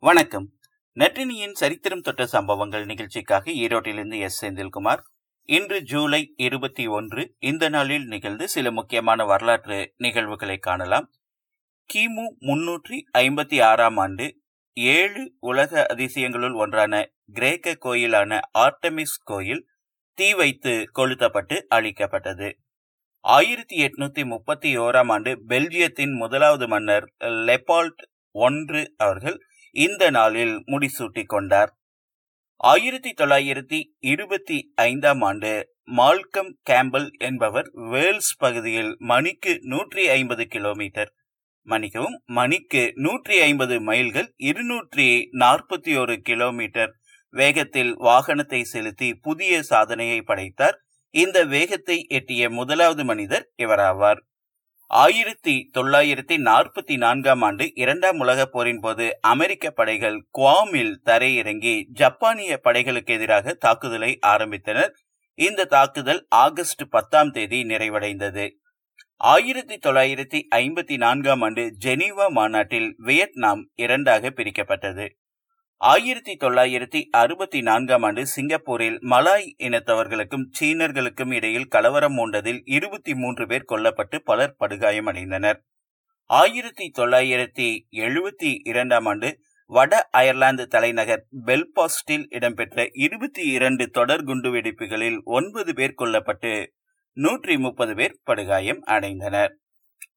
வணக்கம். நற்றினியின் சரித்திரம் தொட்ட சம்பவங்கள் நிகழ்ச்சிக்காக ஈரோட்டிலிருந்து எஸ். செந்தில்குமார். இன்று ஜூலை இருபத்தி ஒன்று இந்த நாளில் நிகழ்ந்து சில முக்கியமான வரலாற்று நிகழ்வுகளை காணலாம். கிமு முன்னூற்றி ஐம்பத்தி ஆறாம் ஆண்டு ஏழு உலக அதிசயங்களுள் ஒன்றான கிரேக்க கோயிலான ஆர்டமிஸ் கோயில் தீ வைத்து கொளுத்தப்பட்டு அழிக்கப்பட்டது. ஆயிரத்தி எட்நூத்தி முப்பத்தி ஓராம் ஆண்டு பெல்ஜியத்தின் முதலாவது மன்னர் லெபால்ட் ஒன்று அவர்கள் இந்த நாளில் முடிசூட்டிக் கொண்டார். ஆயிரத்தி தொள்ளாயிரத்தி இருபத்தி ஐந்தாம் ஆண்டு மால்கம் கேம்பல் என்பவர் வேல்ஸ் பகுதியில் மணிக்கு நூற்றி ஐம்பது கிலோமீட்டர். மணிக்கவும் மணிக்கு நூற்றி ஐம்பது மைல்கள் இருநூற்றி நாற்பத்தி ஒரு கிலோமீட்டர். வேகத்தில் வாகனத்தை செலுத்தி புதிய சாதனையை படைத்தார். இந்த வேகத்தை எட்டிய முதலாவது மனிதர் இவராவார். ஆயிரத்தி தொள்ளாயிரத்தி நாற்பத்தி நான்காம் ஆண்டு இரண்டாம் உலக போரின் போது அமெரிக்க படைகள் குவாமில் தரையிறங்கி ஜப்பானிய படைகளுக்கு எதிராக தாக்குதலை ஆரம்பித்தனர். இந்த தாக்குதல் ஆகஸ்ட் பத்தாம் தேதி நிறைவடைந்தது. ஆயிரத்தி தொள்ளாயிரத்தி ஐம்பத்தி நான்காம் ஆண்டு ஜெனீவா மாநாட்டில் வியட்நாம் இரண்டாக பிரிக்கப்பட்டது. ஆயிரத்தி தொள்ளாயிரத்தி அறுபத்தி நான்காம் ஆண்டு சிங்கப்பூரில் மலாய் இனத்தவர்களுக்கும் சீனர்களுக்கும் இடையில் கலவரம் மூண்டதில் இருபத்தி மூன்று பேர் கொல்லப்பட்டு பலர் படுகாயமடைந்தனர் ஆயிரத்தி தொள்ளாயிரத்தி எழுபத்தி இரண்டாம் ஆண்டு வட அயர்லாந்து தலைநகர் பெல்பாஸ்டில் இடம்பெற்ற இருபத்தி இரண்டு தொடர் குண்டுவெடிப்புகளில் ஒன்பது பேர் கொல்லப்பட்டு நூற்றி முப்பது பேர் படுகாயம் அடைந்தனர்.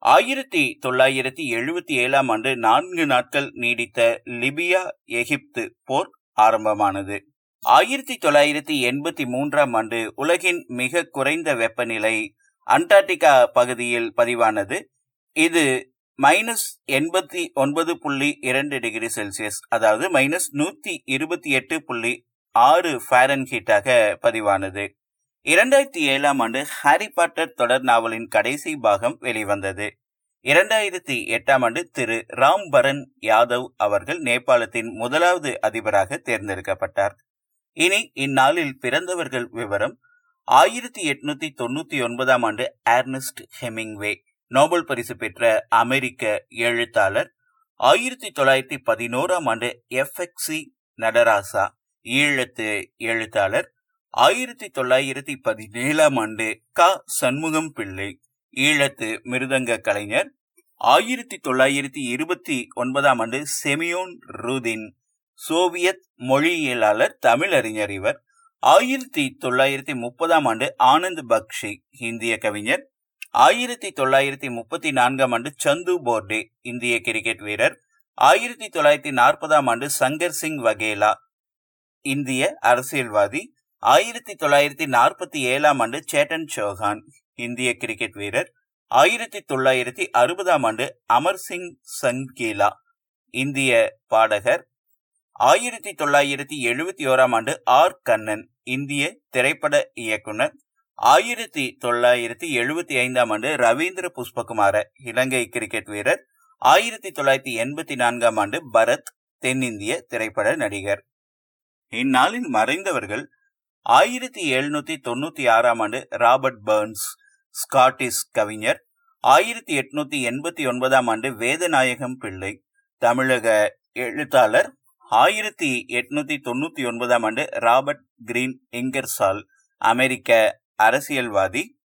ஆயிரத்தி தொள்ளாயிரத்தி எழுபத்தி ஏழாம் ஆண்டு நான்கு நாட்கள் நீடித்த லிபியா எகிப்து போர் ஆரம்பமானது. ஆயிரத்தி தொள்ளாயிரத்தி எண்பத்தி மூன்றாம் ஆண்டு உலகின் மிக குறைந்த வெப்பநிலை அண்டார்டிகா பகுதியில் பதிவானது. இது மைனஸ் எண்பத்தி ஒன்பது புள்ளி இரண்டு டிகிரி செல்சியஸ் அதாவது மைனஸ் நூத்தி இருபத்தி எட்டு புள்ளி ஆறு ஃபேரன்ஹீட்டாக பதிவானது. இரண்டாயிரத்தி ஏழாம் ஆண்டு ஹாரி பாட்டர் தொடர் நாவலின் கடைசி பாகம் வெளிவந்தது. இரண்டாயிரத்தி எட்டாம் ஆண்டு திரு ராம் பரன் யாதவ் அவர்கள் நேபாளத்தின் முதலாவது அதிபராக தேர்ந்தெடுக்கப்பட்டார். இனி இந்நாளில் பிறந்தவர்கள் விவரம் ஆயிரத்தி எட்நூத்தி தொண்ணூத்தி ஒன்பதாம் ஆண்டு ஏர்னஸ்ட் ஹெமிங்வே நோபல் பரிசு பெற்ற அமெரிக்க எழுத்தாளர் ஆயிரத்தி தொள்ளாயிரத்தி பதினோராம் ஆண்டு எஃப் எக்ஸி நடராசா ஈழத்து எழுத்தாளர் ஆயிரத்தி தொள்ளாயிரத்தி பதினேழாம் ஆண்டு க. சண்முகம் பிள்ளை ஈழத்து மிருதங்க கலைஞர். ஆயிரத்தி தொள்ளாயிரத்தி இருபத்தி ஒன்பதாம் ஆண்டு செமியோன் ரூதின் சோவியத் மொழியியலாளர் தமிழறிஞர் இவர். ஆயிரத்தி தொள்ளாயிரத்தி முப்பதாம் ஆண்டு ஆனந்த் பக்ஷி இந்திய கவிஞர். ஆயிரத்தி தொள்ளாயிரத்தி முப்பத்தி நான்காம் ஆண்டு சந்து போர்டே இந்திய கிரிக்கெட் வீரர். ஆயிரத்தி தொள்ளாயிரத்தி நாற்பதாம் ஆண்டு சங்கர் சிங் வகேலா இந்திய அரசியல்வாதி. ஆயிரத்தி தொள்ளாயிரத்தி நாற்பத்தி ஏழாம் ஆண்டு சேட்டன் சௌஹான் இந்திய கிரிக்கெட் வீரர். ஆயிரத்தி தொள்ளாயிரத்தி அறுபதாம் ஆண்டு அமர் சிங் சங்கீலா இந்திய பாடகர். ஆயிரத்தி தொள்ளாயிரத்தி எழுபத்தி ஓராம் ஆண்டு ஆர். கண்ணன் இந்திய திரைப்பட இயக்குனர். ஆயிரத்தி தொள்ளாயிரத்தி எழுபத்தி ஐந்தாம் ஆண்டு ரவீந்திர புஷ்பகுமார இலங்கை கிரிக்கெட் வீரர். ஆயிரத்தி தொள்ளாயிரத்தி எண்பத்தி நான்காம் ஆண்டு பரத் தென்னிந்திய திரைப்பட நடிகர். இந்நாளில் மறைந்தவர்கள் ஆயிரத்தி எழுநூத்தி தொண்ணூத்தி ஆறாம் ஆண்டு ராபர்ட் பர்ன்ஸ் ஸ்காட்டிஷ் கவிஞர். ஆயிரத்தி எட்நூத்தி எண்பத்தி ஒன்பதாம் ஆண்டு வேதநாயகம் பிள்ளை தமிழக எழுத்தாளர். ஆயிரத்தி எட்நூத்தி தொண்ணூத்தி ஒன்பதாம் ஆண்டு ராபர்ட் கிரீன் இங்கர்சால் அமெரிக்க அரசியல்வாதி.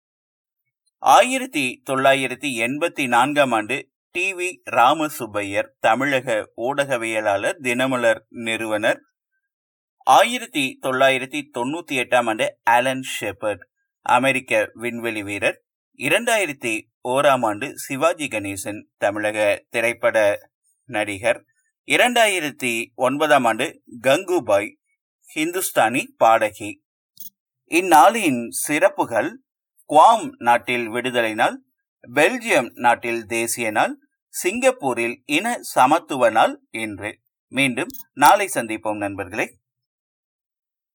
ஆயிரத்தி தொள்ளாயிரத்தி எண்பத்தி நான்காம் ஆண்டு டி வி ராமசுப்பையர் தமிழக ஊடகவியலாளர் தினமலர் நிறுவனர். ஆயிரத்தி தொள்ளாயிரத்தி தொண்ணூத்தி எட்டாம் ஆண்டு ஆலன் ஷெப்பர்ட் அமெரிக்க விண்வெளி வீரர். இரண்டாயிரத்தி ஓராம் ஆண்டு சிவாஜி கணேசன் தமிழக திரைப்பட நடிகர். இரண்டாயிரத்தி ஒன்பதாம் ஆண்டு கங்குபாய் ஹிந்துஸ்தானி பாடகி. இந்நாளின் சிறப்புகள் குவாம் நாட்டில் விடுதலை நாள் பெல்ஜியம் நாட்டில் தேசிய நாள் சிங்கப்பூரில் இன சமத்துவ நாள் இன்று. மீண்டும் நாளை சந்திப்போம் நண்பர்களே.